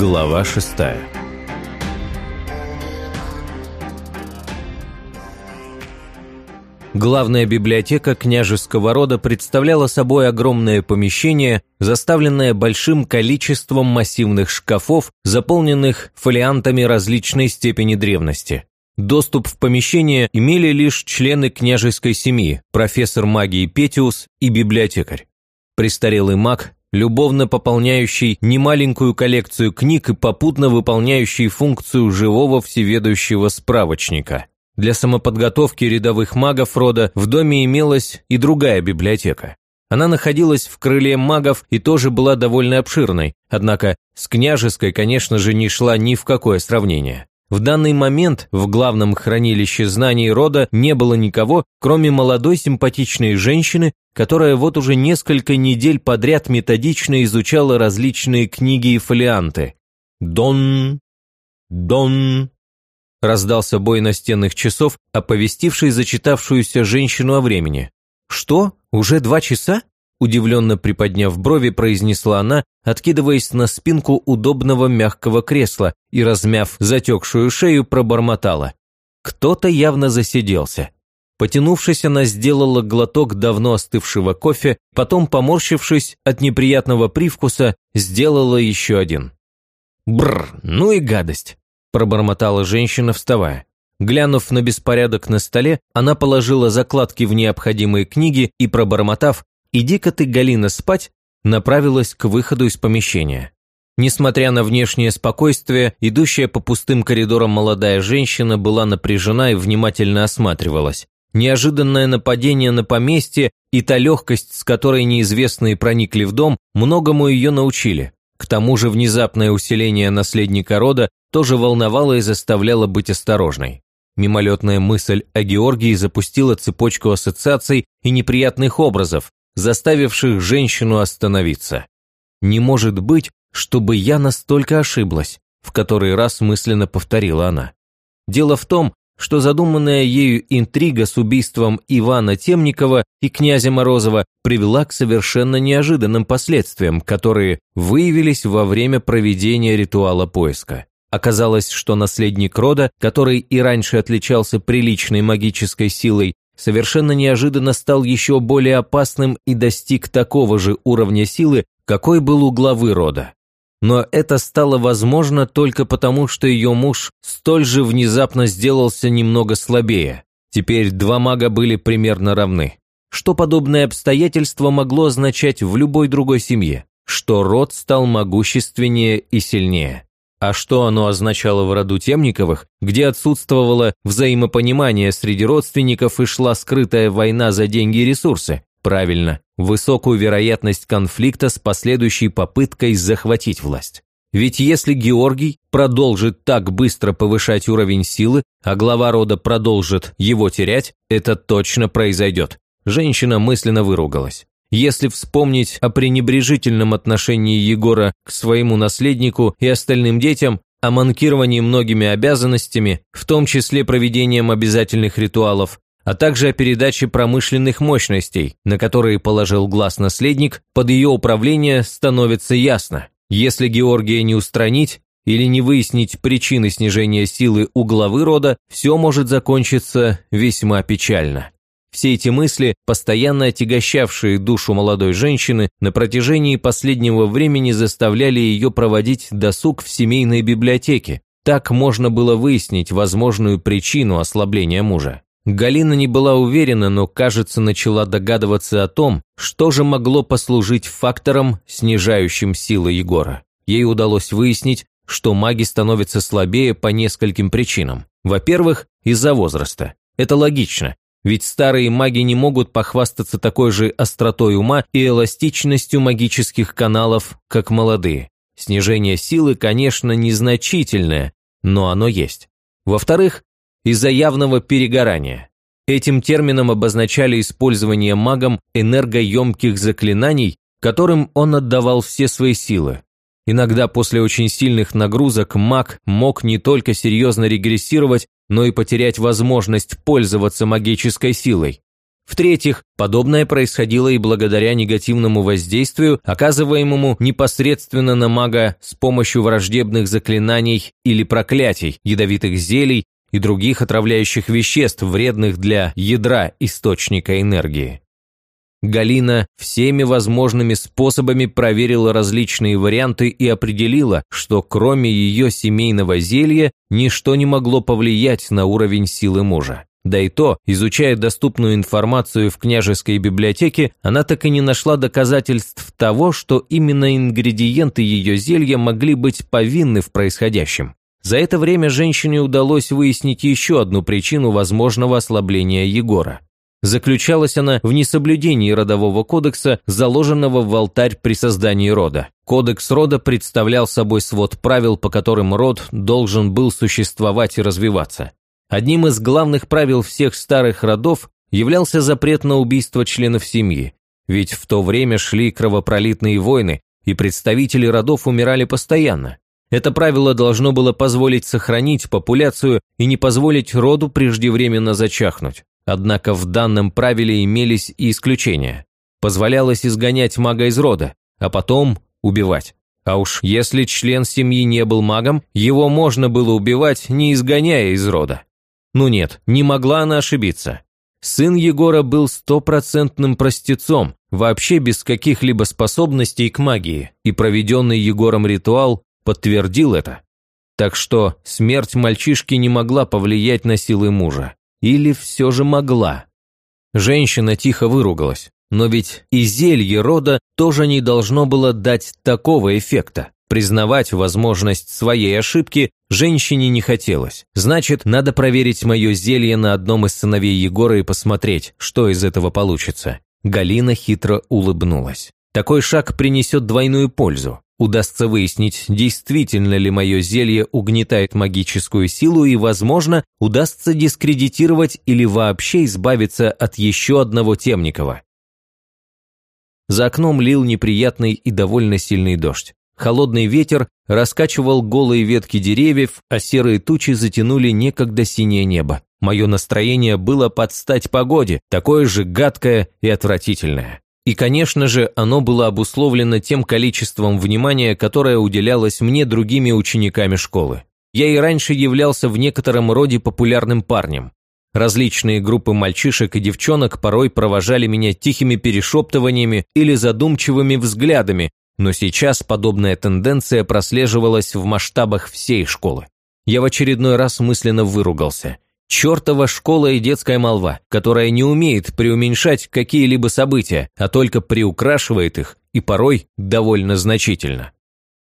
Глава шестая Главная библиотека княжеского рода представляла собой огромное помещение, заставленное большим количеством массивных шкафов, заполненных фолиантами различной степени древности. Доступ в помещение имели лишь члены княжеской семьи, профессор магии Петиус и библиотекарь. Престарелый маг, любовно пополняющий немаленькую коллекцию книг и попутно выполняющий функцию живого всеведущего справочника. Для самоподготовки рядовых магов рода в доме имелась и другая библиотека. Она находилась в крыле магов и тоже была довольно обширной, однако с княжеской, конечно же, не шла ни в какое сравнение. В данный момент в главном хранилище знаний рода не было никого, кроме молодой симпатичной женщины, которая вот уже несколько недель подряд методично изучала различные книги и фолианты. «Дон! Дон!» Раздался бой настенных часов, оповестивший зачитавшуюся женщину о времени. «Что? Уже два часа?» Удивленно приподняв брови, произнесла она, откидываясь на спинку удобного мягкого кресла и, размяв затекшую шею, пробормотала. Кто-то явно засиделся. Потянувшись, она сделала глоток давно остывшего кофе, потом, поморщившись от неприятного привкуса, сделала еще один. «Бррр, ну и гадость!» пробормотала женщина, вставая. Глянув на беспорядок на столе, она положила закладки в необходимые книги и, пробормотав «Иди-ка ты, Галина, спать», направилась к выходу из помещения. Несмотря на внешнее спокойствие, идущая по пустым коридорам молодая женщина была напряжена и внимательно осматривалась. Неожиданное нападение на поместье и та легкость, с которой неизвестные проникли в дом, многому ее научили. К тому же внезапное усиление наследника рода тоже волновало и заставляло быть осторожной. Мимолетная мысль о Георгии запустила цепочку ассоциаций и неприятных образов, заставивших женщину остановиться. «Не может быть, чтобы я настолько ошиблась», в который раз мысленно повторила она. Дело в том, что задуманная ею интрига с убийством Ивана Темникова и князя Морозова привела к совершенно неожиданным последствиям, которые выявились во время проведения ритуала поиска. Оказалось, что наследник рода, который и раньше отличался приличной магической силой, совершенно неожиданно стал еще более опасным и достиг такого же уровня силы, какой был у главы рода. Но это стало возможно только потому, что ее муж столь же внезапно сделался немного слабее. Теперь два мага были примерно равны. Что подобное обстоятельство могло означать в любой другой семье? Что род стал могущественнее и сильнее. А что оно означало в роду Темниковых, где отсутствовало взаимопонимание среди родственников и шла скрытая война за деньги и ресурсы? Правильно, высокую вероятность конфликта с последующей попыткой захватить власть. Ведь если Георгий продолжит так быстро повышать уровень силы, а глава рода продолжит его терять, это точно произойдет. Женщина мысленно выругалась. Если вспомнить о пренебрежительном отношении Егора к своему наследнику и остальным детям, о манкировании многими обязанностями, в том числе проведением обязательных ритуалов, а также о передаче промышленных мощностей, на которые положил глаз наследник, под ее управление становится ясно. Если Георгия не устранить или не выяснить причины снижения силы у главы рода, все может закончиться весьма печально. Все эти мысли, постоянно отягощавшие душу молодой женщины, на протяжении последнего времени заставляли ее проводить досуг в семейной библиотеке. Так можно было выяснить возможную причину ослабления мужа. Галина не была уверена, но, кажется, начала догадываться о том, что же могло послужить фактором, снижающим силы Егора. Ей удалось выяснить, что маги становятся слабее по нескольким причинам. Во-первых, из-за возраста. Это логично, ведь старые маги не могут похвастаться такой же остротой ума и эластичностью магических каналов, как молодые. Снижение силы, конечно, незначительное, но оно есть. Во-вторых, из-за явного перегорания. Этим термином обозначали использование магом энергоемких заклинаний, которым он отдавал все свои силы. Иногда после очень сильных нагрузок маг мог не только серьезно регрессировать, но и потерять возможность пользоваться магической силой. В-третьих, подобное происходило и благодаря негативному воздействию, оказываемому непосредственно на мага с помощью враждебных заклинаний или проклятий, ядовитых зелий и других отравляющих веществ, вредных для ядра источника энергии. Галина всеми возможными способами проверила различные варианты и определила, что кроме ее семейного зелья ничто не могло повлиять на уровень силы мужа. Да и то, изучая доступную информацию в княжеской библиотеке, она так и не нашла доказательств того, что именно ингредиенты ее зелья могли быть повинны в происходящем. За это время женщине удалось выяснить еще одну причину возможного ослабления Егора. Заключалась она в несоблюдении родового кодекса, заложенного в алтарь при создании рода. Кодекс рода представлял собой свод правил, по которым род должен был существовать и развиваться. Одним из главных правил всех старых родов являлся запрет на убийство членов семьи, ведь в то время шли кровопролитные войны, и представители родов умирали постоянно. Это правило должно было позволить сохранить популяцию и не позволить роду преждевременно зачахнуть. Однако в данном правиле имелись и исключения. Позволялось изгонять мага из рода, а потом убивать. А уж если член семьи не был магом, его можно было убивать, не изгоняя из рода. Ну нет, не могла она ошибиться. Сын Егора был стопроцентным простецом, вообще без каких-либо способностей к магии, и проведенный Егором ритуал подтвердил это. Так что смерть мальчишки не могла повлиять на силы мужа. Или все же могла? Женщина тихо выругалась. Но ведь и зелье рода тоже не должно было дать такого эффекта. Признавать возможность своей ошибки женщине не хотелось. Значит, надо проверить мое зелье на одном из сыновей Егора и посмотреть, что из этого получится. Галина хитро улыбнулась. Такой шаг принесет двойную пользу. Удастся выяснить, действительно ли мое зелье угнетает магическую силу и, возможно, удастся дискредитировать или вообще избавиться от еще одного Темникова. За окном лил неприятный и довольно сильный дождь. Холодный ветер раскачивал голые ветки деревьев, а серые тучи затянули некогда синее небо. Мое настроение было под стать погоде, такое же гадкое и отвратительное. И, конечно же, оно было обусловлено тем количеством внимания, которое уделялось мне другими учениками школы. Я и раньше являлся в некотором роде популярным парнем. Различные группы мальчишек и девчонок порой провожали меня тихими перешептываниями или задумчивыми взглядами, но сейчас подобная тенденция прослеживалась в масштабах всей школы. Я в очередной раз мысленно выругался – Чертова школа и детская молва, которая не умеет преуменьшать какие-либо события, а только приукрашивает их, и порой довольно значительно.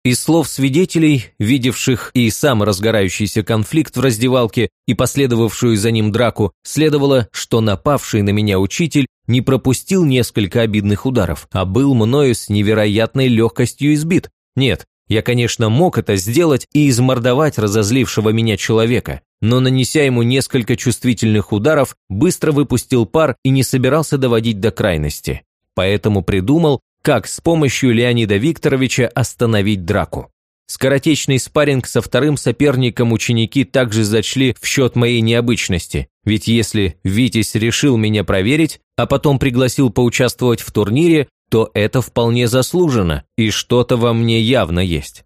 Из слов свидетелей, видевших и сам разгорающийся конфликт в раздевалке и последовавшую за ним драку, следовало, что напавший на меня учитель не пропустил несколько обидных ударов, а был мною с невероятной легкостью избит. Нет, я, конечно, мог это сделать и измордовать разозлившего меня человека, но, нанеся ему несколько чувствительных ударов, быстро выпустил пар и не собирался доводить до крайности. Поэтому придумал, как с помощью Леонида Викторовича остановить драку. Скоротечный спарринг со вторым соперником ученики также зачли в счет моей необычности, ведь если Витязь решил меня проверить, а потом пригласил поучаствовать в турнире, то это вполне заслужено, и что-то во мне явно есть.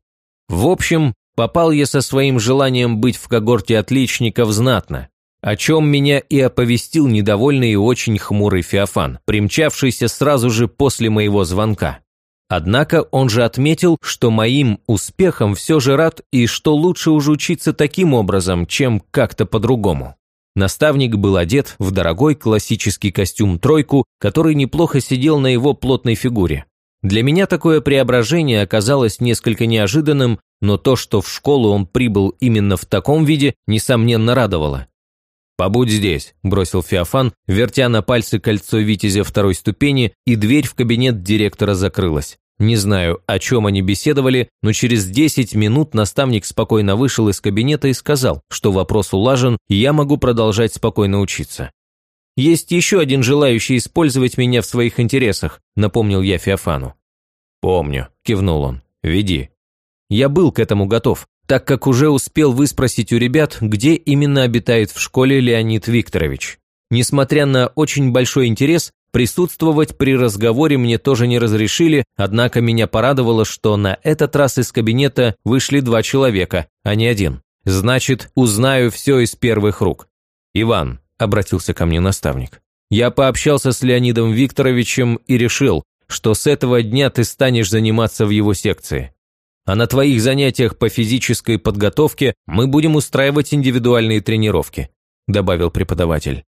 В общем, попал я со своим желанием быть в когорте отличников знатно, о чем меня и оповестил недовольный и очень хмурый Феофан, примчавшийся сразу же после моего звонка. Однако он же отметил, что моим успехом все же рад и что лучше уже учиться таким образом, чем как-то по-другому. Наставник был одет в дорогой классический костюм-тройку, который неплохо сидел на его плотной фигуре. Для меня такое преображение оказалось несколько неожиданным, но то, что в школу он прибыл именно в таком виде, несомненно радовало. «Побудь здесь», – бросил Феофан, вертя на пальцы кольцо Витязя второй ступени, и дверь в кабинет директора закрылась. Не знаю, о чем они беседовали, но через 10 минут наставник спокойно вышел из кабинета и сказал, что вопрос улажен, и я могу продолжать спокойно учиться. «Есть еще один желающий использовать меня в своих интересах», напомнил я Феофану. «Помню», – кивнул он. «Веди». Я был к этому готов, так как уже успел выспросить у ребят, где именно обитает в школе Леонид Викторович. Несмотря на очень большой интерес, присутствовать при разговоре мне тоже не разрешили, однако меня порадовало, что на этот раз из кабинета вышли два человека, а не один. Значит, узнаю все из первых рук. «Иван», – обратился ко мне наставник, – «я пообщался с Леонидом Викторовичем и решил, что с этого дня ты станешь заниматься в его секции. А на твоих занятиях по физической подготовке мы будем устраивать индивидуальные тренировки», – добавил преподаватель.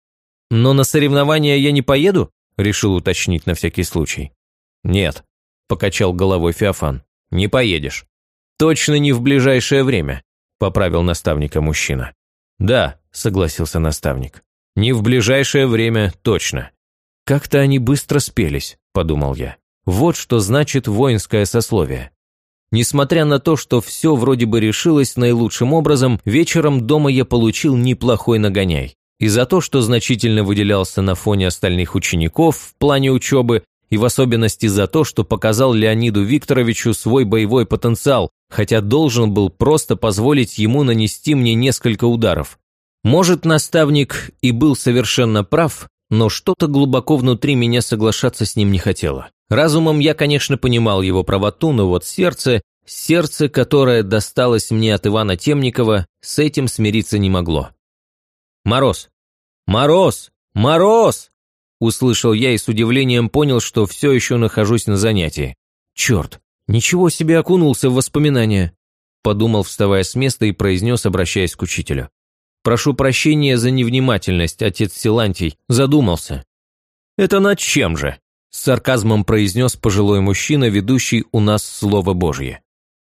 «Но на соревнования я не поеду?» – решил уточнить на всякий случай. «Нет», – покачал головой Феофан, – «не поедешь». «Точно не в ближайшее время», – поправил наставника мужчина. «Да», – согласился наставник, – «не в ближайшее время точно». «Как-то они быстро спелись», – подумал я. «Вот что значит воинское сословие». Несмотря на то, что все вроде бы решилось наилучшим образом, вечером дома я получил неплохой нагоняй. И за то, что значительно выделялся на фоне остальных учеников в плане учебы, и в особенности за то, что показал Леониду Викторовичу свой боевой потенциал, хотя должен был просто позволить ему нанести мне несколько ударов. Может, наставник и был совершенно прав, но что-то глубоко внутри меня соглашаться с ним не хотело. Разумом я, конечно, понимал его правоту, но вот сердце, сердце, которое досталось мне от Ивана Темникова, с этим смириться не могло. «Мороз! Мороз! Мороз!» Услышал я и с удивлением понял, что все еще нахожусь на занятии. «Черт, ничего себе окунулся в воспоминания!» Подумал, вставая с места и произнес, обращаясь к учителю. «Прошу прощения за невнимательность, отец Силантий, задумался». «Это над чем же?» с сарказмом произнес пожилой мужчина, ведущий у нас Слово Божье.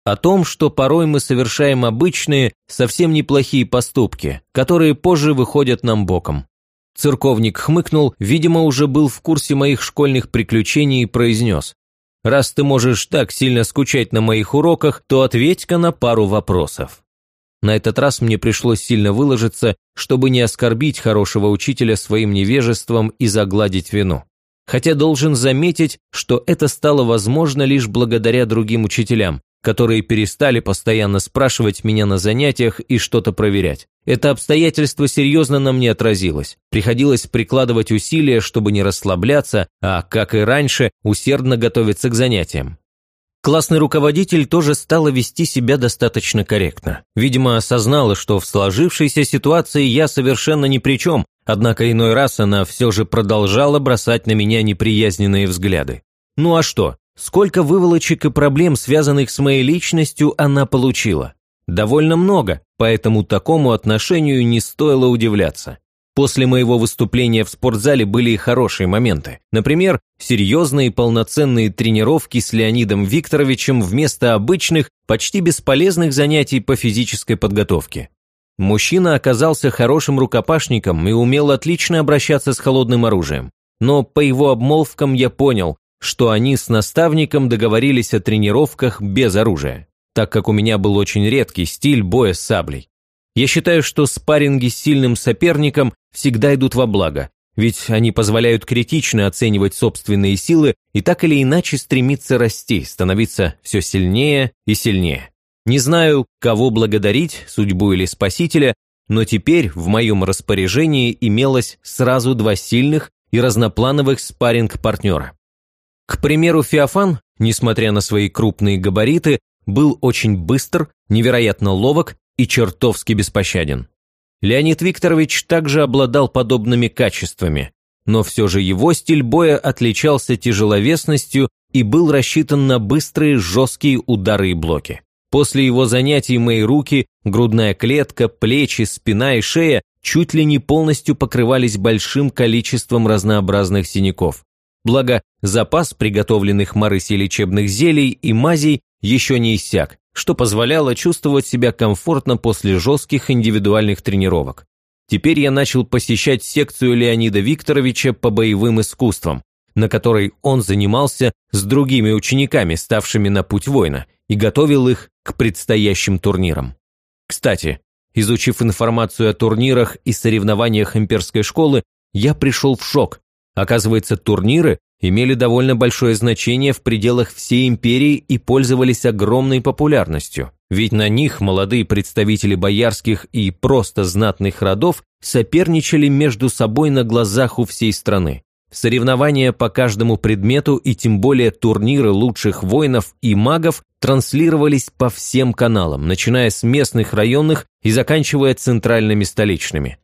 О том, что порой мы совершаем обычные, совсем неплохие поступки, которые позже выходят нам боком. Церковник хмыкнул, видимо, уже был в курсе моих школьных приключений и произнес. «Раз ты можешь так сильно скучать на моих уроках, то ответь-ка на пару вопросов». На этот раз мне пришлось сильно выложиться, чтобы не оскорбить хорошего учителя своим невежеством и загладить вину хотя должен заметить, что это стало возможно лишь благодаря другим учителям, которые перестали постоянно спрашивать меня на занятиях и что-то проверять. Это обстоятельство серьезно на мне отразилось. Приходилось прикладывать усилия, чтобы не расслабляться, а, как и раньше, усердно готовиться к занятиям. Классный руководитель тоже стала вести себя достаточно корректно. Видимо, осознала, что в сложившейся ситуации я совершенно ни при чем, однако иной раз она все же продолжала бросать на меня неприязненные взгляды. Ну а что? Сколько выволочек и проблем, связанных с моей личностью, она получила? Довольно много, поэтому такому отношению не стоило удивляться. После моего выступления в спортзале были и хорошие моменты. Например, серьезные полноценные тренировки с Леонидом Викторовичем вместо обычных, почти бесполезных занятий по физической подготовке. Мужчина оказался хорошим рукопашником и умел отлично обращаться с холодным оружием. Но по его обмолвкам я понял, что они с наставником договорились о тренировках без оружия, так как у меня был очень редкий стиль боя с саблей. Я считаю, что спарринги с сильным соперником всегда идут во благо, ведь они позволяют критично оценивать собственные силы и так или иначе стремиться расти, становиться все сильнее и сильнее. Не знаю, кого благодарить, судьбу или спасителя, но теперь в моем распоряжении имелось сразу два сильных и разноплановых спарринг-партнера. К примеру, Феофан, несмотря на свои крупные габариты, был очень быстр, невероятно ловок и чертовски беспощаден. Леонид Викторович также обладал подобными качествами, но все же его стиль боя отличался тяжеловесностью и был рассчитан на быстрые жесткие удары и блоки. После его занятий мои руки, грудная клетка, плечи, спина и шея чуть ли не полностью покрывались большим количеством разнообразных синяков. Благо, запас приготовленных Марыси лечебных зелий и мазей еще не иссяк, что позволяло чувствовать себя комфортно после жестких индивидуальных тренировок. Теперь я начал посещать секцию Леонида Викторовича по боевым искусствам, на которой он занимался с другими учениками, ставшими на путь воина, и готовил их к предстоящим турнирам. Кстати, изучив информацию о турнирах и соревнованиях имперской школы, я пришел в шок. Оказывается, турниры имели довольно большое значение в пределах всей империи и пользовались огромной популярностью. Ведь на них молодые представители боярских и просто знатных родов соперничали между собой на глазах у всей страны. Соревнования по каждому предмету и тем более турниры лучших воинов и магов транслировались по всем каналам, начиная с местных районных и заканчивая центральными столичными.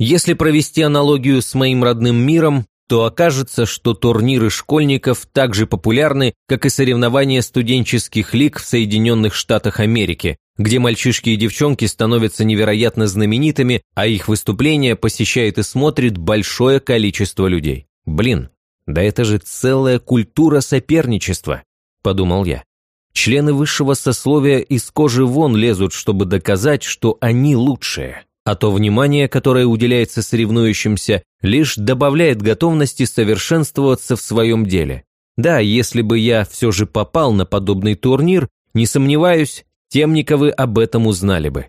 Если провести аналогию с моим родным миром, то окажется, что турниры школьников так же популярны, как и соревнования студенческих лиг в Соединенных Штатах Америки, где мальчишки и девчонки становятся невероятно знаменитыми, а их выступления посещает и смотрит большое количество людей. Блин, да это же целая культура соперничества, подумал я. Члены высшего сословия из кожи вон лезут, чтобы доказать, что они лучшие а то внимание, которое уделяется соревнующимся, лишь добавляет готовности совершенствоваться в своем деле. Да, если бы я все же попал на подобный турнир, не сомневаюсь, Темниковы об этом узнали бы.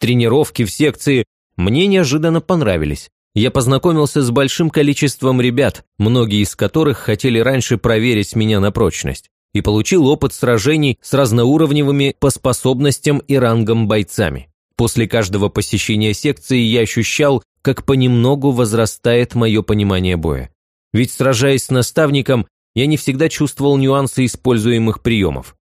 Тренировки в секции мне неожиданно понравились. Я познакомился с большим количеством ребят, многие из которых хотели раньше проверить меня на прочность, и получил опыт сражений с разноуровневыми по способностям и рангам бойцами. После каждого посещения секции я ощущал, как понемногу возрастает мое понимание боя. Ведь сражаясь с наставником, я не всегда чувствовал нюансы используемых приемов.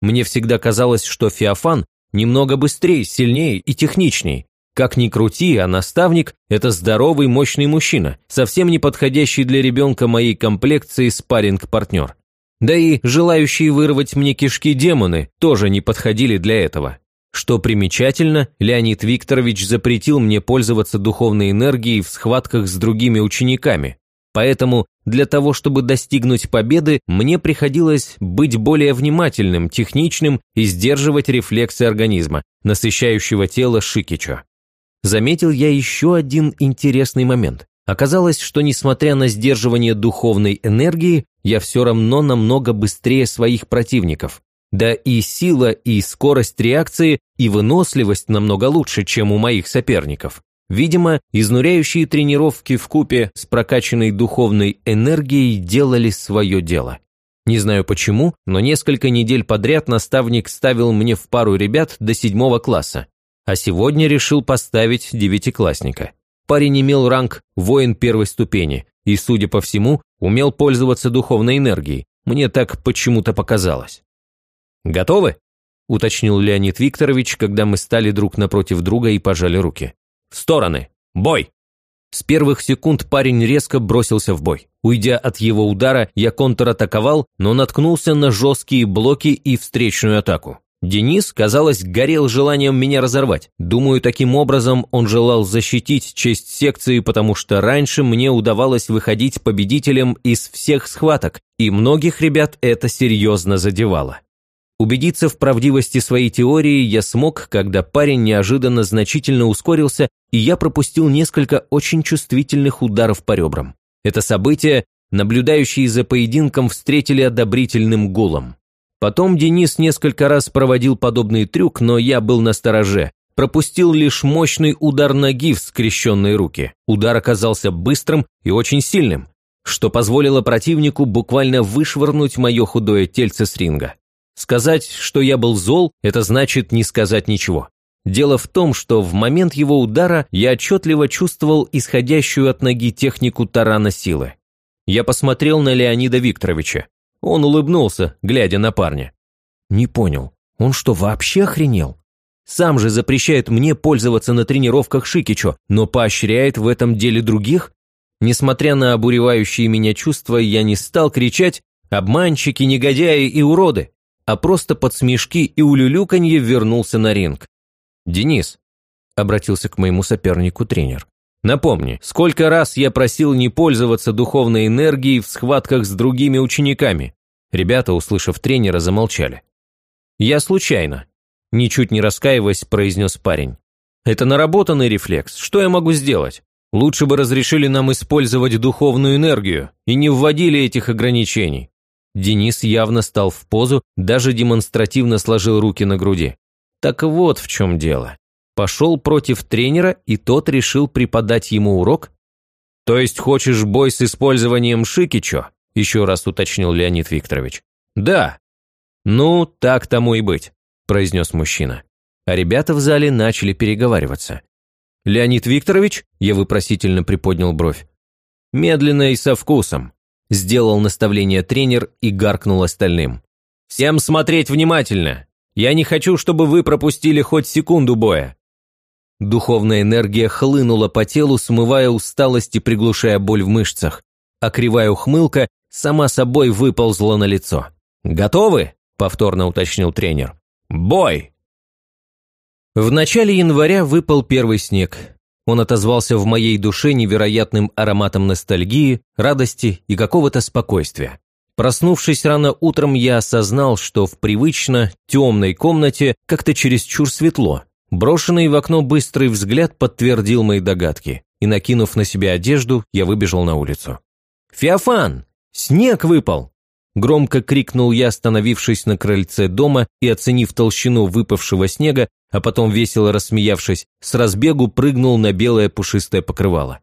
Мне всегда казалось, что Феофан немного быстрее, сильнее и техничнее. Как ни крути, а наставник – это здоровый, мощный мужчина, совсем не подходящий для ребенка моей комплекции спарринг-партнер. Да и желающие вырвать мне кишки демоны тоже не подходили для этого. Что примечательно, Леонид Викторович запретил мне пользоваться духовной энергией в схватках с другими учениками. Поэтому для того, чтобы достигнуть победы, мне приходилось быть более внимательным, техничным и сдерживать рефлексы организма, насыщающего тело Шикичо. Заметил я еще один интересный момент. Оказалось, что несмотря на сдерживание духовной энергии, я все равно намного быстрее своих противников. Да и сила, и скорость реакции, и выносливость намного лучше, чем у моих соперников. Видимо, изнуряющие тренировки в купе с прокачанной духовной энергией делали свое дело. Не знаю почему, но несколько недель подряд наставник ставил мне в пару ребят до седьмого класса, а сегодня решил поставить девятиклассника. Парень имел ранг воин первой ступени и, судя по всему, умел пользоваться духовной энергией. Мне так почему-то показалось. «Готовы?» – уточнил Леонид Викторович, когда мы стали друг напротив друга и пожали руки. «В стороны! Бой!» С первых секунд парень резко бросился в бой. Уйдя от его удара, я контратаковал, но наткнулся на жесткие блоки и встречную атаку. Денис, казалось, горел желанием меня разорвать. Думаю, таким образом он желал защитить честь секции, потому что раньше мне удавалось выходить победителем из всех схваток, и многих ребят это серьезно задевало. Убедиться в правдивости своей теории я смог, когда парень неожиданно значительно ускорился, и я пропустил несколько очень чувствительных ударов по ребрам. Это событие наблюдающие за поединком встретили одобрительным гулом. Потом Денис несколько раз проводил подобный трюк, но я был на стороже. Пропустил лишь мощный удар ноги в скрещенные руки. Удар оказался быстрым и очень сильным, что позволило противнику буквально вышвырнуть мое худое тельце с ринга. Сказать, что я был зол, это значит не сказать ничего. Дело в том, что в момент его удара я отчетливо чувствовал исходящую от ноги технику тарана силы. Я посмотрел на Леонида Викторовича. Он улыбнулся, глядя на парня. Не понял, он что, вообще охренел? Сам же запрещает мне пользоваться на тренировках Шикичо, но поощряет в этом деле других? Несмотря на обуревающие меня чувства, я не стал кричать «обманщики, негодяи и уроды!» А просто под смешки и улюлюканье вернулся на ринг. «Денис», – обратился к моему сопернику тренер, – «напомни, сколько раз я просил не пользоваться духовной энергией в схватках с другими учениками?» Ребята, услышав тренера, замолчали. «Я случайно», – ничуть не раскаиваясь, произнес парень. «Это наработанный рефлекс, что я могу сделать? Лучше бы разрешили нам использовать духовную энергию и не вводили этих ограничений. Денис явно стал в позу, даже демонстративно сложил руки на груди. Так вот в чем дело. Пошел против тренера, и тот решил преподать ему урок? То есть хочешь бой с использованием Шикичо? Еще раз уточнил Леонид Викторович. Да. Ну, так тому и быть, произнес мужчина. А ребята в зале начали переговариваться. «Леонид Викторович?» – я вопросительно приподнял бровь. «Медленно и со вкусом», – сделал наставление тренер и гаркнул остальным. «Всем смотреть внимательно! Я не хочу, чтобы вы пропустили хоть секунду боя!» Духовная энергия хлынула по телу, смывая усталость и приглушая боль в мышцах, а кривая ухмылка сама собой выползла на лицо. «Готовы?» – повторно уточнил тренер. «Бой!» В начале января выпал первый снег. Он отозвался в моей душе невероятным ароматом ностальгии, радости и какого-то спокойствия. Проснувшись рано утром, я осознал, что в привычно темной комнате как-то чересчур светло. Брошенный в окно быстрый взгляд подтвердил мои догадки, и, накинув на себя одежду, я выбежал на улицу. «Феофан! Снег выпал!» Громко крикнул я, остановившись на крыльце дома и, оценив толщину выпавшего снега, а потом, весело рассмеявшись, с разбегу прыгнул на белое пушистое покрывало.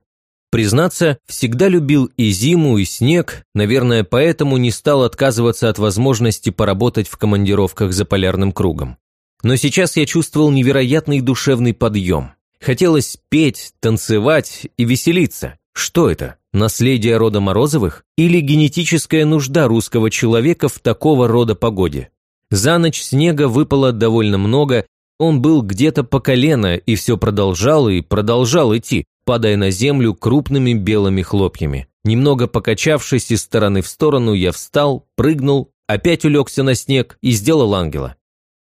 Признаться, всегда любил и зиму, и снег, наверное, поэтому не стал отказываться от возможности поработать в командировках за полярным кругом. Но сейчас я чувствовал невероятный душевный подъем. Хотелось петь, танцевать и веселиться. Что это? Наследие рода Морозовых? Или генетическая нужда русского человека в такого рода погоде? За ночь снега выпало довольно много, он был где-то по колено и все продолжал и продолжал идти, падая на землю крупными белыми хлопьями. Немного покачавшись из стороны в сторону, я встал, прыгнул, опять улегся на снег и сделал ангела.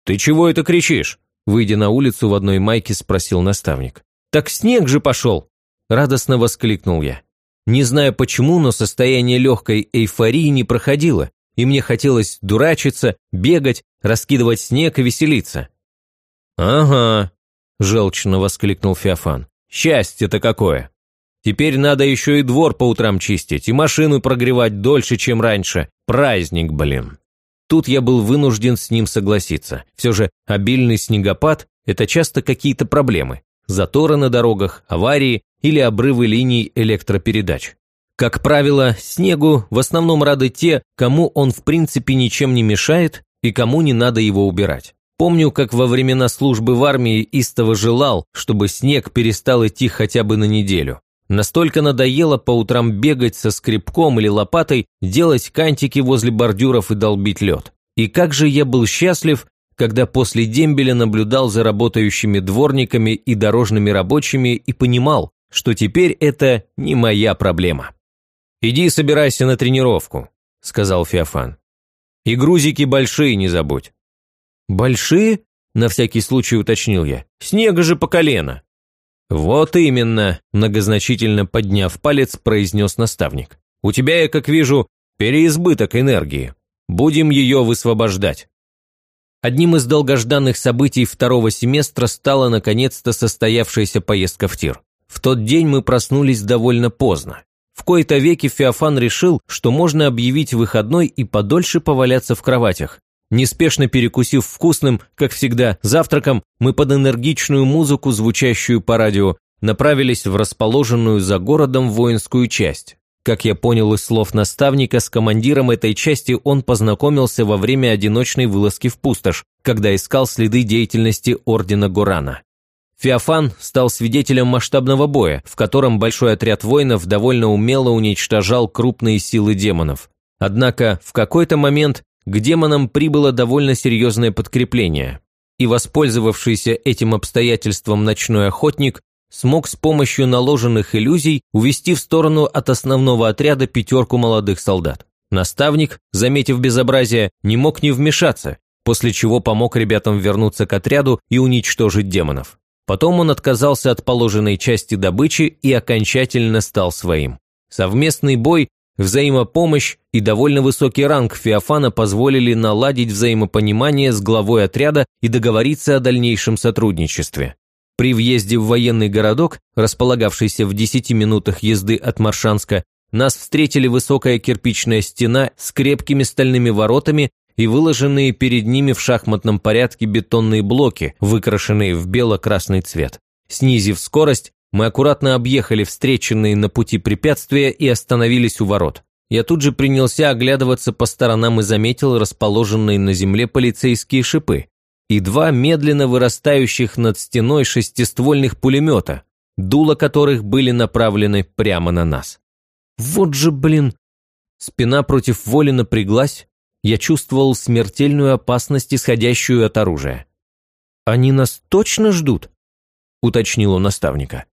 «Ты чего это кричишь?» Выйдя на улицу в одной майке, спросил наставник. «Так снег же пошел!» Радостно воскликнул я. Не знаю почему, но состояние легкой эйфории не проходило, и мне хотелось дурачиться, бегать, раскидывать снег и веселиться. «Ага», – желчно воскликнул Феофан. «Счастье-то какое! Теперь надо еще и двор по утрам чистить, и машину прогревать дольше, чем раньше. Праздник, блин!» Тут я был вынужден с ним согласиться. Все же обильный снегопад – это часто какие-то проблемы. Заторы на дорогах, аварии или обрывы линий электропередач. Как правило, снегу в основном рады те, кому он в принципе ничем не мешает и кому не надо его убирать. Помню, как во времена службы в армии истово желал, чтобы снег перестал идти хотя бы на неделю. Настолько надоело по утрам бегать со скребком или лопатой, делать кантики возле бордюров и долбить лед. И как же я был счастлив, когда после дембеля наблюдал за работающими дворниками и дорожными рабочими и понимал, что теперь это не моя проблема. «Иди собирайся на тренировку», – сказал Феофан. «И грузики большие не забудь». «Большие?» – на всякий случай уточнил я. «Снега же по колено». «Вот именно», – многозначительно подняв палец, произнес наставник. «У тебя, я как вижу, переизбыток энергии. Будем ее высвобождать». Одним из долгожданных событий второго семестра стала наконец-то состоявшаяся поездка в тир. В тот день мы проснулись довольно поздно. В кои-то веки Феофан решил, что можно объявить выходной и подольше поваляться в кроватях, Неспешно перекусив вкусным, как всегда, завтраком, мы под энергичную музыку, звучащую по радио, направились в расположенную за городом воинскую часть. Как я понял из слов наставника, с командиром этой части он познакомился во время одиночной вылазки в пустошь, когда искал следы деятельности Ордена Горана. Феофан стал свидетелем масштабного боя, в котором большой отряд воинов довольно умело уничтожал крупные силы демонов. Однако в какой-то момент к демонам прибыло довольно серьезное подкрепление, и воспользовавшийся этим обстоятельством ночной охотник смог с помощью наложенных иллюзий увести в сторону от основного отряда пятерку молодых солдат. Наставник, заметив безобразие, не мог не вмешаться, после чего помог ребятам вернуться к отряду и уничтожить демонов. Потом он отказался от положенной части добычи и окончательно стал своим. Совместный бой Взаимопомощь и довольно высокий ранг Феофана позволили наладить взаимопонимание с главой отряда и договориться о дальнейшем сотрудничестве. При въезде в военный городок, располагавшийся в 10 минутах езды от Маршанска, нас встретили высокая кирпичная стена с крепкими стальными воротами и выложенные перед ними в шахматном порядке бетонные блоки, выкрашенные в бело-красный цвет. Снизив скорость, мы аккуратно объехали встреченные на пути препятствия и остановились у ворот. Я тут же принялся оглядываться по сторонам и заметил расположенные на земле полицейские шипы и два медленно вырастающих над стеной шестиствольных пулемета. дула которых были направлены прямо на нас. Вот же, блин! Спина против воли напряглась, я чувствовал смертельную опасность, исходящую от оружия. «Они нас точно ждут?» – уточнил у наставника.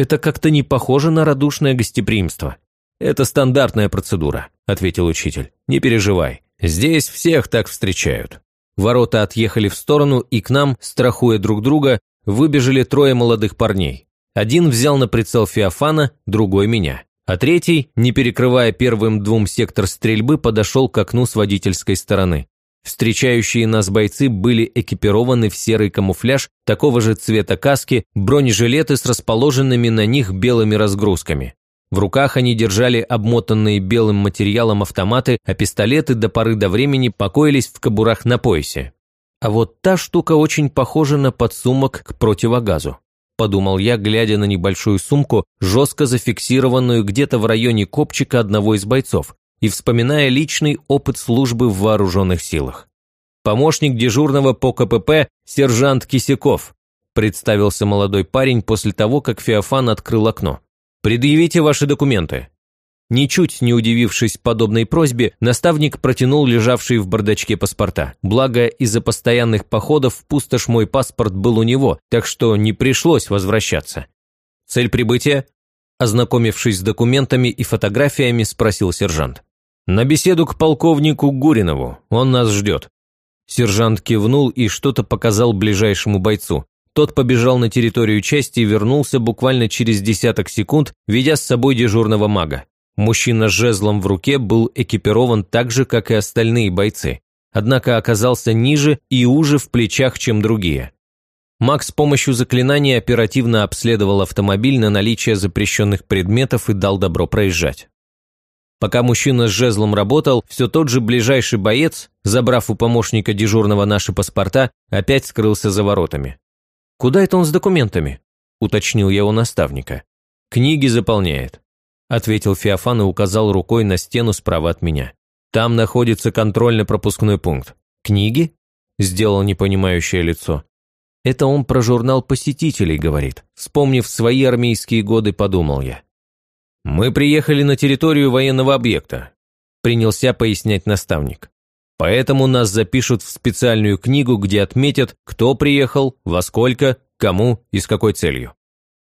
«Это как-то не похоже на радушное гостеприимство». «Это стандартная процедура», – ответил учитель. «Не переживай, здесь всех так встречают». Ворота отъехали в сторону, и к нам, страхуя друг друга, выбежали трое молодых парней. Один взял на прицел Феофана, другой – меня а третий, не перекрывая первым двум сектор стрельбы, подошел к окну с водительской стороны. Встречающие нас бойцы были экипированы в серый камуфляж, такого же цвета каски, бронежилеты с расположенными на них белыми разгрузками. В руках они держали обмотанные белым материалом автоматы, а пистолеты до поры до времени покоились в кобурах на поясе. А вот та штука очень похожа на подсумок к противогазу подумал я, глядя на небольшую сумку, жестко зафиксированную где-то в районе копчика одного из бойцов, и вспоминая личный опыт службы в вооруженных силах. «Помощник дежурного по КПП, сержант Кисяков», представился молодой парень после того, как Феофан открыл окно. «Предъявите ваши документы». Ничуть не удивившись подобной просьбе, наставник протянул лежавший в бардачке паспорта. Благо, из-за постоянных походов в пустошь мой паспорт был у него, так что не пришлось возвращаться. «Цель прибытия?» Ознакомившись с документами и фотографиями, спросил сержант. «На беседу к полковнику Гуринову. Он нас ждет». Сержант кивнул и что-то показал ближайшему бойцу. Тот побежал на территорию части и вернулся буквально через десяток секунд, ведя с собой дежурного мага. Мужчина с жезлом в руке был экипирован так же, как и остальные бойцы, однако оказался ниже и уже в плечах, чем другие. Макс с помощью заклинания оперативно обследовал автомобиль на наличие запрещенных предметов и дал добро проезжать. Пока мужчина с жезлом работал, все тот же ближайший боец, забрав у помощника дежурного наши паспорта, опять скрылся за воротами. «Куда это он с документами?» – уточнил я у наставника. «Книги заполняет ответил Феофан и указал рукой на стену справа от меня. Там находится контрольно-пропускной пункт. Книги? Сделал непонимающее лицо. Это он про журнал посетителей говорит. Вспомнив свои армейские годы, подумал я. Мы приехали на территорию военного объекта, принялся пояснять наставник. Поэтому нас запишут в специальную книгу, где отметят, кто приехал, во сколько, кому и с какой целью.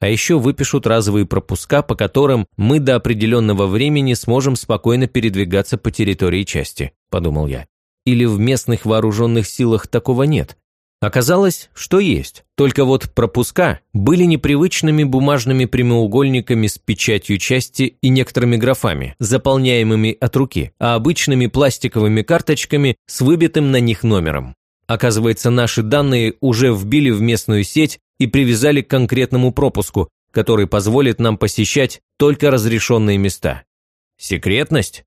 А еще выпишут разовые пропуска, по которым мы до определенного времени сможем спокойно передвигаться по территории части, подумал я. Или в местных вооруженных силах такого нет? Оказалось, что есть. Только вот пропуска были непривычными бумажными прямоугольниками с печатью части и некоторыми графами, заполняемыми от руки, а обычными пластиковыми карточками с выбитым на них номером. Оказывается, наши данные уже вбили в местную сеть и привязали к конкретному пропуску, который позволит нам посещать только разрешенные места. Секретность?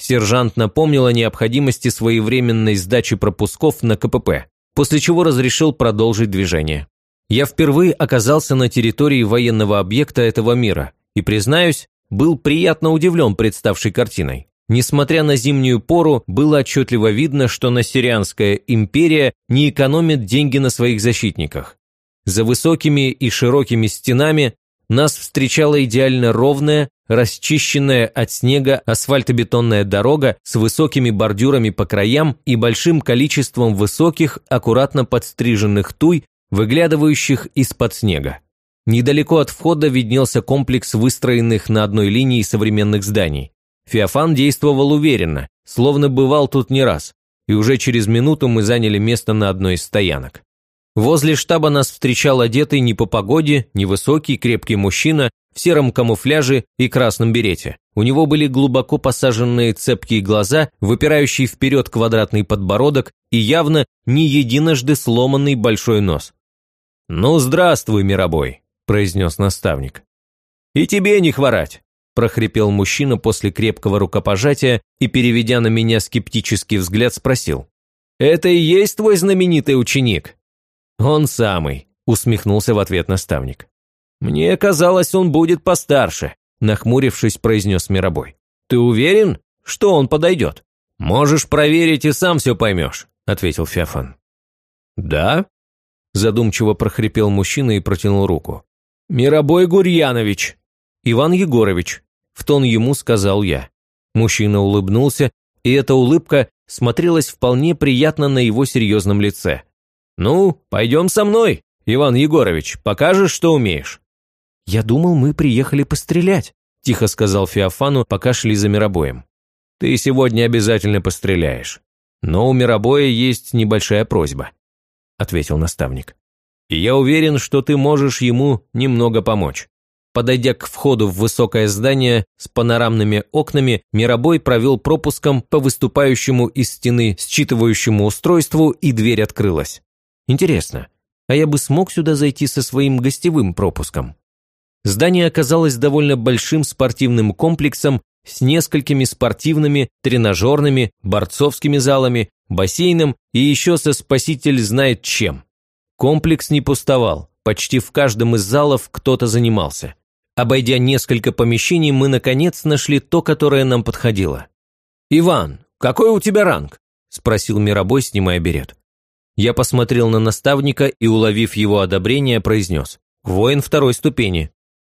Сержант напомнил о необходимости своевременной сдачи пропусков на КПП, после чего разрешил продолжить движение. Я впервые оказался на территории военного объекта этого мира и, признаюсь, был приятно удивлен представшей картиной. Несмотря на зимнюю пору, было отчетливо видно, что Нассирианская империя не экономит деньги на своих защитниках. За высокими и широкими стенами нас встречала идеально ровная, расчищенная от снега асфальтобетонная дорога с высокими бордюрами по краям и большим количеством высоких, аккуратно подстриженных туй, выглядывающих из-под снега. Недалеко от входа виднелся комплекс выстроенных на одной линии современных зданий. Феофан действовал уверенно, словно бывал тут не раз, и уже через минуту мы заняли место на одной из стоянок. Возле штаба нас встречал одетый не по погоде, невысокий, крепкий мужчина в сером камуфляже и красном берете. У него были глубоко посаженные цепкие глаза, выпирающий вперед квадратный подбородок и явно не единожды сломанный большой нос. «Ну, здравствуй, миробой», – произнес наставник. «И тебе не хворать», – прохрипел мужчина после крепкого рукопожатия и, переведя на меня скептический взгляд, спросил. «Это и есть твой знаменитый ученик?» «Он самый», – усмехнулся в ответ наставник. «Мне казалось, он будет постарше», – нахмурившись, произнес Миробой. «Ты уверен, что он подойдет?» «Можешь проверить и сам все поймешь», – ответил Феофан. «Да?» – задумчиво прохрипел мужчина и протянул руку. «Миробой Гурьянович!» «Иван Егорович», – в тон ему сказал я. Мужчина улыбнулся, и эта улыбка смотрелась вполне приятно на его серьезном лице. «Ну, пойдем со мной, Иван Егорович, покажешь, что умеешь». «Я думал, мы приехали пострелять», – тихо сказал Феофану, пока шли за миробоем. «Ты сегодня обязательно постреляешь. Но у миробоя есть небольшая просьба», – ответил наставник. «И я уверен, что ты можешь ему немного помочь». Подойдя к входу в высокое здание с панорамными окнами, Миробой провел пропуском по выступающему из стены считывающему устройству, и дверь открылась. Интересно, а я бы смог сюда зайти со своим гостевым пропуском? Здание оказалось довольно большим спортивным комплексом с несколькими спортивными, тренажерными, борцовскими залами, бассейном и еще со спаситель знает чем. Комплекс не пустовал, почти в каждом из залов кто-то занимался. Обойдя несколько помещений, мы, наконец, нашли то, которое нам подходило. «Иван, какой у тебя ранг?» – спросил Миробой, снимая берет. Я посмотрел на наставника и, уловив его одобрение, произнес. «Воин второй ступени».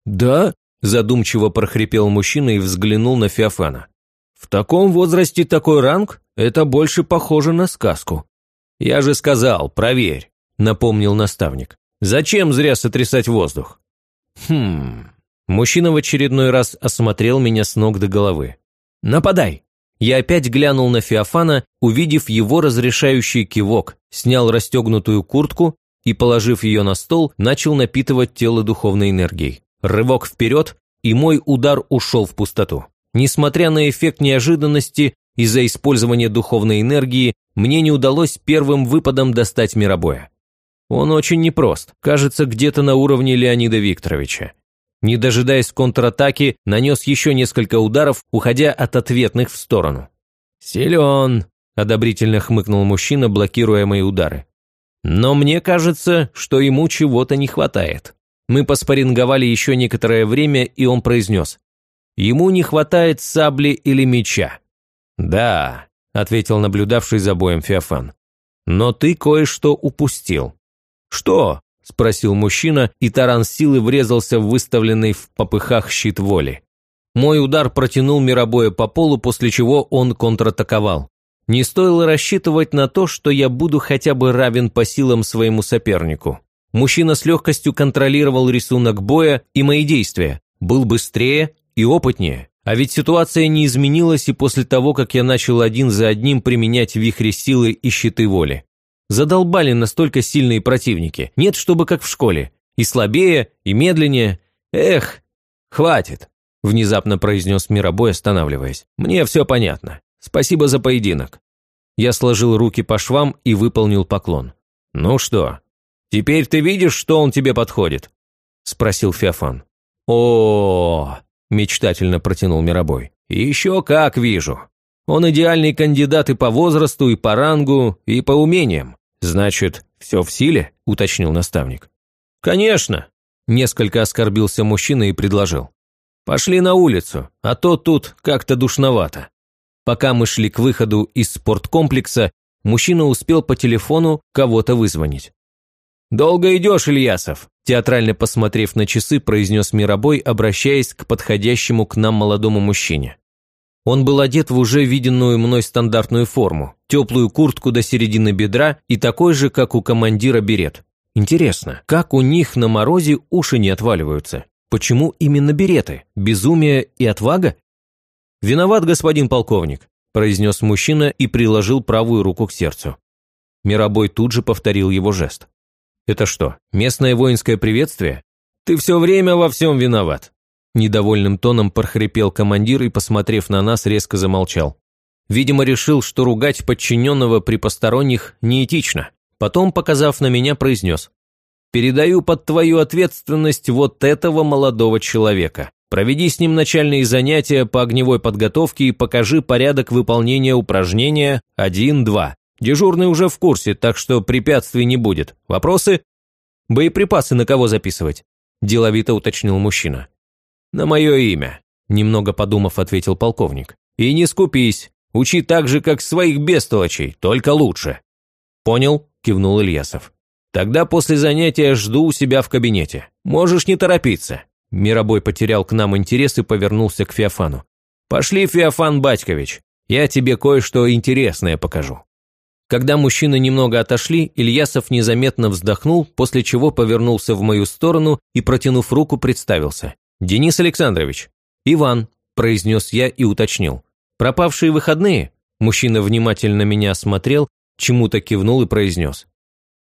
«Да?» – задумчиво прохрипел мужчина и взглянул на Феофана. «В таком возрасте такой ранг? Это больше похоже на сказку». «Я же сказал, проверь», – напомнил наставник. «Зачем зря сотрясать воздух?» «Хм...» Мужчина в очередной раз осмотрел меня с ног до головы. «Нападай!» Я опять глянул на Феофана, увидев его разрешающий кивок, снял расстегнутую куртку и, положив ее на стол, начал напитывать тело духовной энергией. Рывок вперед, и мой удар ушел в пустоту. Несмотря на эффект неожиданности, из-за использования духовной энергии, мне не удалось первым выпадом достать миробоя. Он очень непрост, кажется, где-то на уровне Леонида Викторовича. Не дожидаясь контратаки, нанес еще несколько ударов, уходя от ответных в сторону. «Силен!» – одобрительно хмыкнул мужчина, блокируя мои удары. «Но мне кажется, что ему чего-то не хватает». Мы поспоринговали еще некоторое время, и он произнес. «Ему не хватает сабли или меча». «Да», – ответил наблюдавший за боем Феофан. «Но ты кое-что упустил». «Что?» – спросил мужчина, и таран силы врезался в выставленный в попыхах щит воли. Мой удар протянул миробоя по полу, после чего он контратаковал. Не стоило рассчитывать на то, что я буду хотя бы равен по силам своему сопернику. Мужчина с легкостью контролировал рисунок боя и мои действия, был быстрее и опытнее. А ведь ситуация не изменилась и после того, как я начал один за одним применять вихри силы и щиты воли. Задолбали настолько сильные противники. Нет, чтобы как в школе. И слабее, и медленнее. Эх, хватит, внезапно произнес Миробой, останавливаясь. Мне все понятно. Спасибо за поединок. Я сложил руки по швам и выполнил поклон. Ну что, теперь ты видишь, что он тебе подходит? Спросил Феофан. О, мечтательно протянул Миробой. Еще как вижу. Он идеальный кандидат и по возрасту, и по рангу, и по умениям. «Значит, все в силе?» – уточнил наставник. «Конечно!» – несколько оскорбился мужчина и предложил. «Пошли на улицу, а то тут как-то душновато». Пока мы шли к выходу из спорткомплекса, мужчина успел по телефону кого-то вызвонить. «Долго идешь, Ильясов?» Театрально посмотрев на часы, произнес Миробой, обращаясь к подходящему к нам молодому мужчине. Он был одет в уже виденную мной стандартную форму, теплую куртку до середины бедра и такой же, как у командира берет. Интересно, как у них на морозе уши не отваливаются? Почему именно береты? Безумие и отвага? «Виноват, господин полковник», – произнес мужчина и приложил правую руку к сердцу. Миробой тут же повторил его жест. «Это что, местное воинское приветствие? Ты все время во всем виноват», Недовольным тоном прохрипел командир и, посмотрев на нас, резко замолчал. Видимо, решил, что ругать подчиненного при посторонних неэтично. Потом, показав на меня, произнес. «Передаю под твою ответственность вот этого молодого человека. Проведи с ним начальные занятия по огневой подготовке и покажи порядок выполнения упражнения 1-2. Дежурный уже в курсе, так что препятствий не будет. Вопросы? Боеприпасы на кого записывать?» – деловито уточнил мужчина. «На мое имя», – немного подумав, ответил полковник. «И не скупись, учи так же, как своих бестолочей, только лучше». «Понял», – кивнул Ильясов. Тогда после занятия жду у себя в кабинете. Можешь не торопиться». Миробой потерял к нам интерес и повернулся к Феофану. «Пошли, Феофан Батькович, я тебе кое-что интересное покажу». Когда мужчины немного отошли, Ильясов незаметно вздохнул, после чего повернулся в мою сторону и, протянув руку, представился. «Денис Александрович». «Иван», – произнес я и уточнил. «Пропавшие выходные?» Мужчина внимательно меня осмотрел, чему-то кивнул и произнес.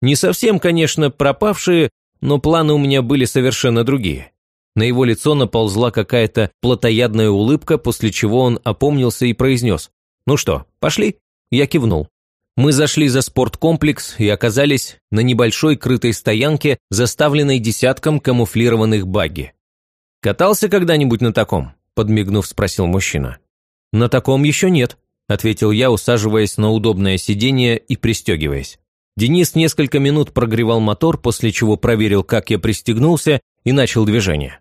«Не совсем, конечно, пропавшие, но планы у меня были совершенно другие». На его лицо наползла какая-то плотоядная улыбка, после чего он опомнился и произнес. «Ну что, пошли?» Я кивнул. Мы зашли за спорткомплекс и оказались на небольшой крытой стоянке, заставленной десятком камуфлированных багги. «Катался когда-нибудь на таком?» – подмигнув, спросил мужчина. «На таком еще нет», – ответил я, усаживаясь на удобное сиденье и пристегиваясь. Денис несколько минут прогревал мотор, после чего проверил, как я пристегнулся, и начал движение.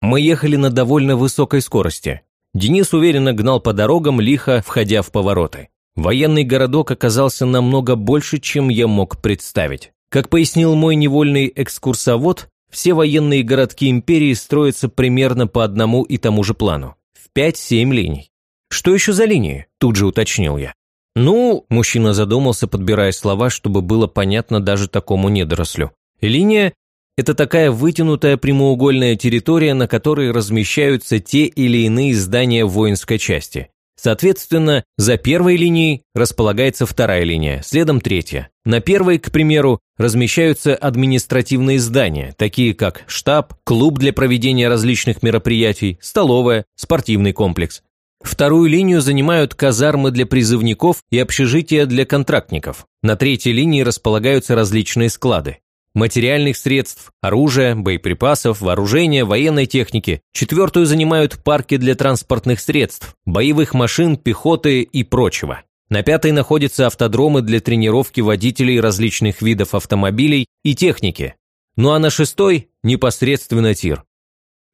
Мы ехали на довольно высокой скорости. Денис уверенно гнал по дорогам, лихо входя в повороты. Военный городок оказался намного больше, чем я мог представить. Как пояснил мой невольный экскурсовод, все военные городки империи строятся примерно по одному и тому же плану. В 5-7 линий. «Что еще за линии?» – тут же уточнил я. «Ну», – мужчина задумался, подбирая слова, чтобы было понятно даже такому недорослю. «Линия – это такая вытянутая прямоугольная территория, на которой размещаются те или иные здания воинской части. Соответственно, за первой линией располагается вторая линия, следом третья. На первой, к примеру, размещаются административные здания, такие как штаб, клуб для проведения различных мероприятий, столовая, спортивный комплекс. Вторую линию занимают казармы для призывников и общежития для контрактников. На третьей линии располагаются различные склады материальных средств, оружия, боеприпасов, вооружения, военной техники. Четвертую занимают парки для транспортных средств, боевых машин, пехоты и прочего. На пятой находятся автодромы для тренировки водителей различных видов автомобилей и техники. Ну а на шестой – непосредственно тир.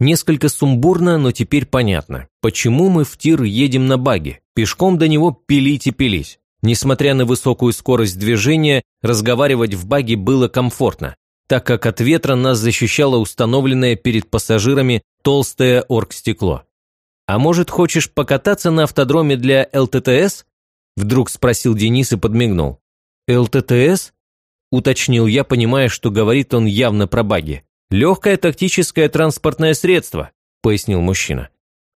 Несколько сумбурно, но теперь понятно, почему мы в тир едем на баге, пешком до него пилить и пились. Несмотря на высокую скорость движения, разговаривать в баге было комфортно, так как от ветра нас защищало установленное перед пассажирами толстое оргстекло. «А может, хочешь покататься на автодроме для ЛТТС?» Вдруг спросил Денис и подмигнул. «ЛТТС?» Уточнил я, понимая, что говорит он явно про баги. «Легкое тактическое транспортное средство», пояснил мужчина.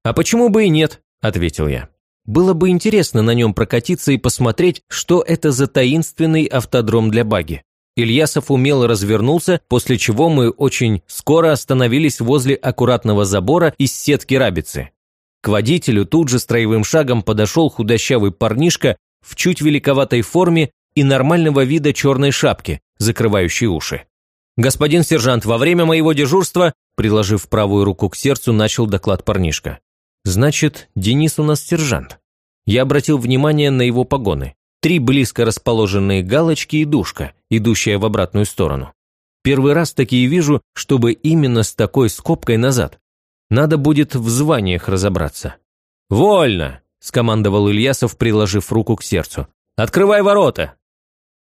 «А почему бы и нет?» – ответил я. Было бы интересно на нем прокатиться и посмотреть, что это за таинственный автодром для баги. Ильясов умело развернулся, после чего мы очень скоро остановились возле аккуратного забора из сетки рабицы. К водителю тут же строевым шагом подошел худощавый парнишка в чуть великоватой форме и нормального вида черной шапки, закрывающей уши. «Господин сержант, во время моего дежурства», приложив правую руку к сердцу, начал доклад парнишка. Значит, Денис у нас сержант. Я обратил внимание на его погоны. Три близко расположенные галочки и душка, идущая в обратную сторону. Первый раз такие вижу, чтобы именно с такой скобкой назад. Надо будет в званиях разобраться. «Вольно!» – скомандовал Ильясов, приложив руку к сердцу. «Открывай ворота!»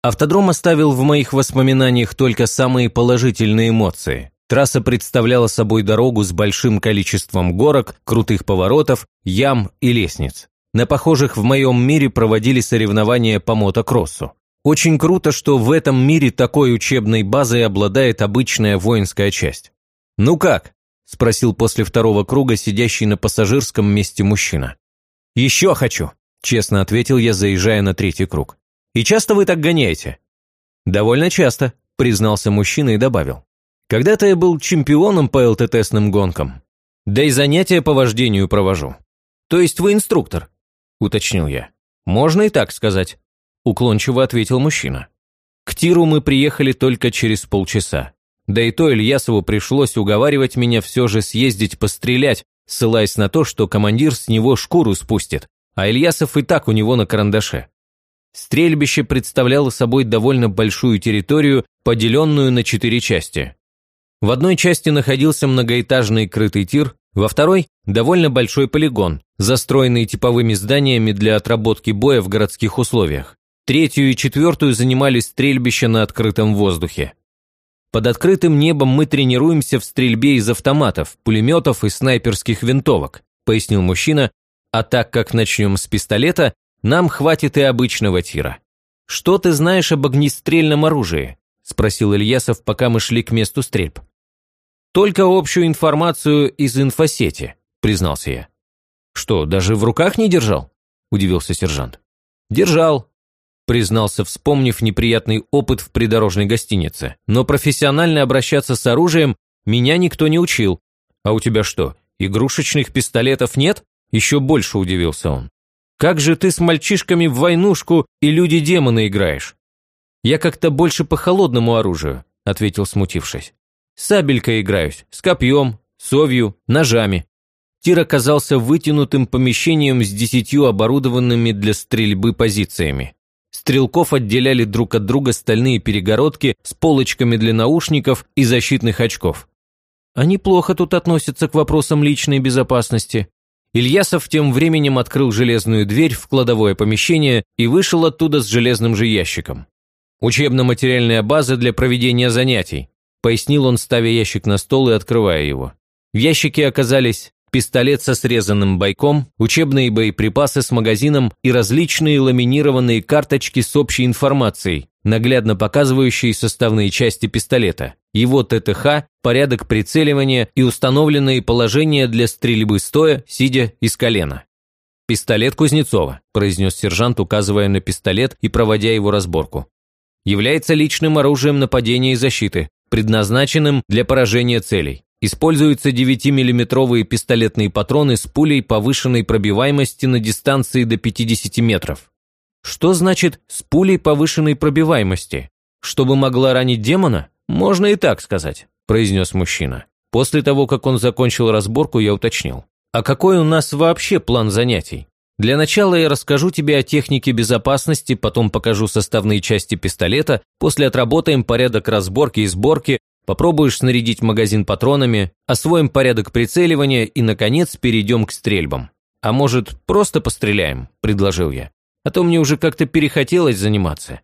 Автодром оставил в моих воспоминаниях только самые положительные эмоции. Трасса представляла собой дорогу с большим количеством горок, крутых поворотов, ям и лестниц. На похожих в моем мире проводили соревнования по мотокроссу. Очень круто, что в этом мире такой учебной базой обладает обычная воинская часть. «Ну как?» – спросил после второго круга сидящий на пассажирском месте мужчина. «Еще хочу», – честно ответил я, заезжая на третий круг. «И часто вы так гоняете?» «Довольно часто», – признался мужчина и добавил. Когда-то я был чемпионом по ЛТТСным гонкам. Да и занятия по вождению провожу. То есть вы инструктор? Уточнил я. Можно и так сказать. Уклончиво ответил мужчина. К тиру мы приехали только через полчаса. Да и то Ильясову пришлось уговаривать меня все же съездить пострелять, ссылаясь на то, что командир с него шкуру спустит, а Ильясов и так у него на карандаше. Стрельбище представляло собой довольно большую территорию, поделенную на четыре части. В одной части находился многоэтажный крытый тир, во второй – довольно большой полигон, застроенный типовыми зданиями для отработки боя в городских условиях. Третью и четвертую занимали стрельбища на открытом воздухе. Под открытым небом мы тренируемся в стрельбе из автоматов, пулеметов и снайперских винтовок, пояснил мужчина, а так как начнем с пистолета, нам хватит и обычного тира. Что ты знаешь об огнестрельном оружии? спросил Ильясов, пока мы шли к месту стрельб. Только общую информацию из инфосети, признался я. Что, даже в руках не держал? удивился сержант. Держал, признался, вспомнив неприятный опыт в придорожной гостинице. Но профессионально обращаться с оружием меня никто не учил. А у тебя что, игрушечных пистолетов нет? Еще больше удивился он. Как же ты с мальчишками в войнушку и люди-демоны играешь? Я как-то больше по холодному оружию, ответил смутившись. Сабелькой играюсь, с копьем, совью, ножами. Тир оказался вытянутым помещением с десятью оборудованными для стрельбы позициями. Стрелков отделяли друг от друга стальные перегородки с полочками для наушников и защитных очков. Они плохо тут относятся к вопросам личной безопасности. Ильясов тем временем открыл железную дверь в кладовое помещение и вышел оттуда с железным же ящиком. «Учебно-материальная база для проведения занятий», пояснил он, ставя ящик на стол и открывая его. В ящике оказались пистолет со срезанным бойком, учебные боеприпасы с магазином и различные ламинированные карточки с общей информацией, наглядно показывающие составные части пистолета, его ТТХ, порядок прицеливания и установленные положения для стрельбы стоя, сидя и с колена. «Пистолет Кузнецова», – произнес сержант, указывая на пистолет и проводя его разборку. «Является личным оружием нападения и защиты, предназначенным для поражения целей. Используются 9-миллиметровые пистолетные патроны с пулей повышенной пробиваемости на дистанции до 50 метров. Что значит «с пулей повышенной пробиваемости»? Чтобы могла ранить демона? Можно и так сказать, произнес мужчина. После того, как он закончил разборку, я уточнил. А какой у нас вообще план занятий? Для начала я расскажу тебе о технике безопасности, потом покажу составные части пистолета, после отработаем порядок разборки и сборки, Попробуешь снарядить магазин патронами, освоим порядок прицеливания и, наконец, перейдем к стрельбам. А может, просто постреляем?» – предложил я. «А то мне уже как-то перехотелось заниматься».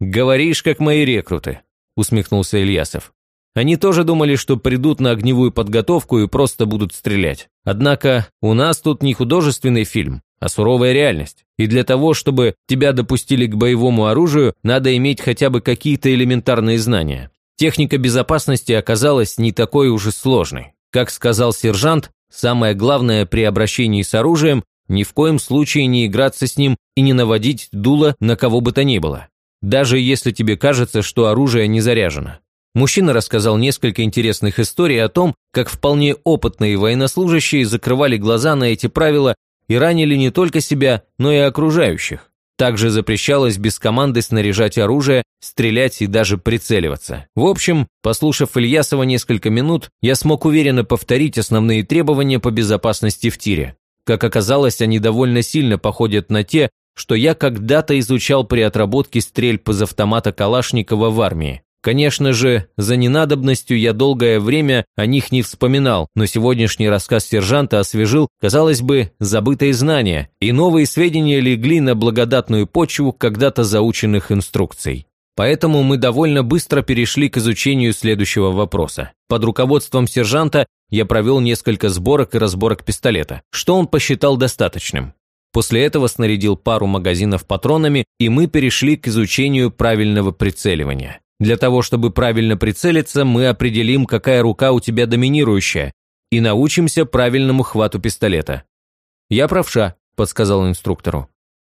«Говоришь, как мои рекруты», – усмехнулся Ильясов. Они тоже думали, что придут на огневую подготовку и просто будут стрелять. Однако у нас тут не художественный фильм, а суровая реальность. И для того, чтобы тебя допустили к боевому оружию, надо иметь хотя бы какие-то элементарные знания. Техника безопасности оказалась не такой уж и сложной. Как сказал сержант, самое главное при обращении с оружием – ни в коем случае не играться с ним и не наводить дуло на кого бы то ни было. Даже если тебе кажется, что оружие не заряжено. Мужчина рассказал несколько интересных историй о том, как вполне опытные военнослужащие закрывали глаза на эти правила и ранили не только себя, но и окружающих. Также запрещалось без команды снаряжать оружие, стрелять и даже прицеливаться. В общем, послушав Ильясова несколько минут, я смог уверенно повторить основные требования по безопасности в тире. Как оказалось, они довольно сильно походят на те, что я когда-то изучал при отработке стрельб из автомата Калашникова в армии. Конечно же, за ненадобностью я долгое время о них не вспоминал, но сегодняшний рассказ сержанта освежил, казалось бы, забытые знания, и новые сведения легли на благодатную почву когда-то заученных инструкций. Поэтому мы довольно быстро перешли к изучению следующего вопроса. Под руководством сержанта я провел несколько сборок и разборок пистолета, что он посчитал достаточным. После этого снарядил пару магазинов патронами, и мы перешли к изучению правильного прицеливания. Для того, чтобы правильно прицелиться, мы определим, какая рука у тебя доминирующая, и научимся правильному хвату пистолета. «Я правша», – подсказал инструктору.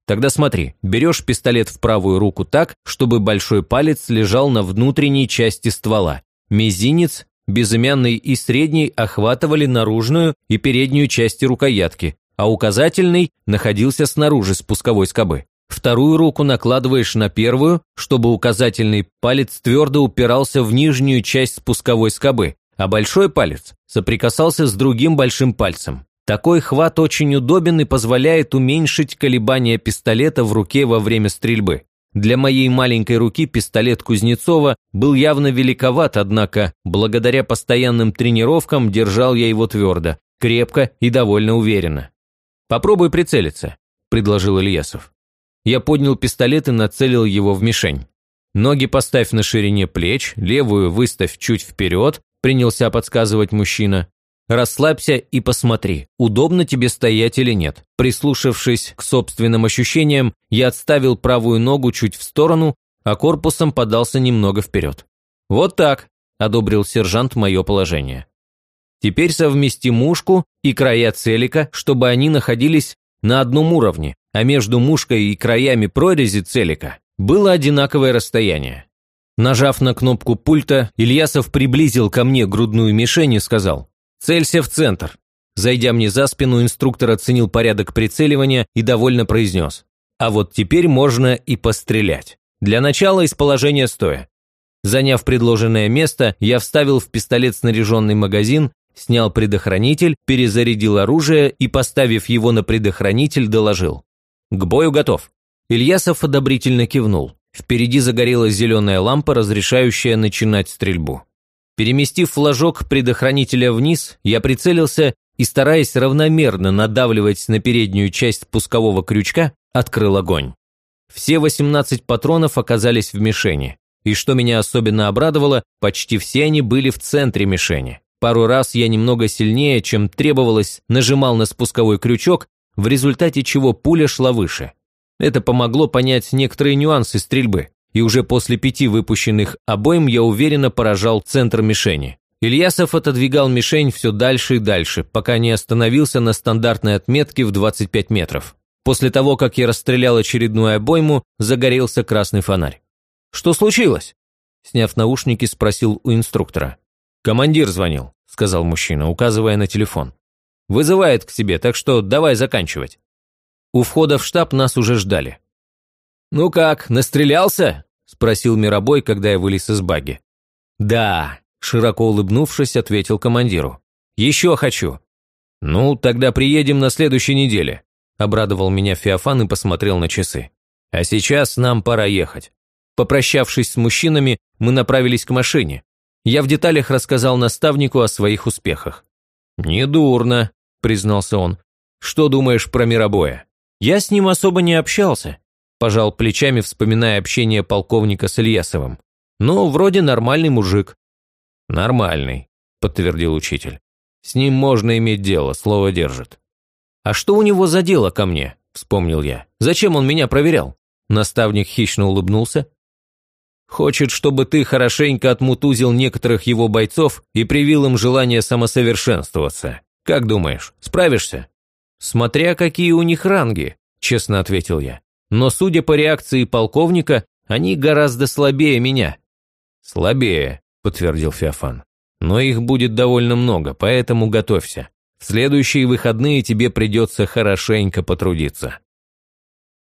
«Тогда смотри, берешь пистолет в правую руку так, чтобы большой палец лежал на внутренней части ствола. Мизинец, безымянный и средний охватывали наружную и переднюю части рукоятки, а указательный находился снаружи спусковой скобы. Вторую руку накладываешь на первую, чтобы указательный палец твердо упирался в нижнюю часть спусковой скобы, а большой палец соприкасался с другим большим пальцем. Такой хват очень удобен и позволяет уменьшить колебания пистолета в руке во время стрельбы. Для моей маленькой руки пистолет Кузнецова был явно великоват, однако, благодаря постоянным тренировкам держал я его твердо, крепко и довольно уверенно. «Попробуй прицелиться», – предложил Ильясов. Я поднял пистолет и нацелил его в мишень. Ноги поставь на ширине плеч, левую выставь чуть вперед, принялся подсказывать мужчина. Расслабься и посмотри, удобно тебе стоять или нет. Прислушавшись к собственным ощущениям, я отставил правую ногу чуть в сторону, а корпусом подался немного вперед. «Вот так», – одобрил сержант мое положение. «Теперь совмести мушку и края целика, чтобы они находились на одном уровне, а между мушкой и краями прорези целика было одинаковое расстояние. Нажав на кнопку пульта, Ильясов приблизил ко мне грудную мишень и сказал «Целься в центр». Зайдя мне за спину, инструктор оценил порядок прицеливания и довольно произнес «А вот теперь можно и пострелять. Для начала из положения стоя». Заняв предложенное место, я вставил в пистолет снаряженный магазин, снял предохранитель, перезарядил оружие и, поставив его на предохранитель, доложил. «К бою готов». Ильясов одобрительно кивнул. Впереди загорелась зеленая лампа, разрешающая начинать стрельбу. Переместив флажок предохранителя вниз, я прицелился и, стараясь равномерно надавливать на переднюю часть пускового крючка, открыл огонь. Все 18 патронов оказались в мишени. И что меня особенно обрадовало, почти все они были в центре мишени. Пару раз я немного сильнее, чем требовалось, нажимал на спусковой крючок, в результате чего пуля шла выше. Это помогло понять некоторые нюансы стрельбы, и уже после пяти выпущенных обоим я уверенно поражал центр мишени. Ильясов отодвигал мишень все дальше и дальше, пока не остановился на стандартной отметке в 25 метров. После того, как я расстрелял очередную обойму, загорелся красный фонарь. «Что случилось?» Сняв наушники, спросил у инструктора. «Командир звонил», – сказал мужчина, указывая на телефон. «Вызывает к себе, так что давай заканчивать». У входа в штаб нас уже ждали. «Ну как, настрелялся?» – спросил Миробой, когда я вылез из баги. «Да», – широко улыбнувшись, ответил командиру. «Еще хочу». «Ну, тогда приедем на следующей неделе», – обрадовал меня Феофан и посмотрел на часы. «А сейчас нам пора ехать». Попрощавшись с мужчинами, мы направились к машине. Я в деталях рассказал наставнику о своих успехах. «Недурно», – признался он. «Что думаешь про Миробоя?» Я с ним особо не общался, пожал плечами, вспоминая общение полковника с Ильясовым. Ну, вроде нормальный мужик. Нормальный, подтвердил учитель. С ним можно иметь дело, слово держит. А что у него за дело ко мне? Вспомнил я. Зачем он меня проверял? Наставник хищно улыбнулся. Хочет, чтобы ты хорошенько отмутузил некоторых его бойцов и привил им желание самосовершенствоваться. Как думаешь, справишься? «Смотря какие у них ранги», – честно ответил я. «Но судя по реакции полковника, они гораздо слабее меня». «Слабее», – подтвердил Феофан. «Но их будет довольно много, поэтому готовься. В следующие выходные тебе придется хорошенько потрудиться».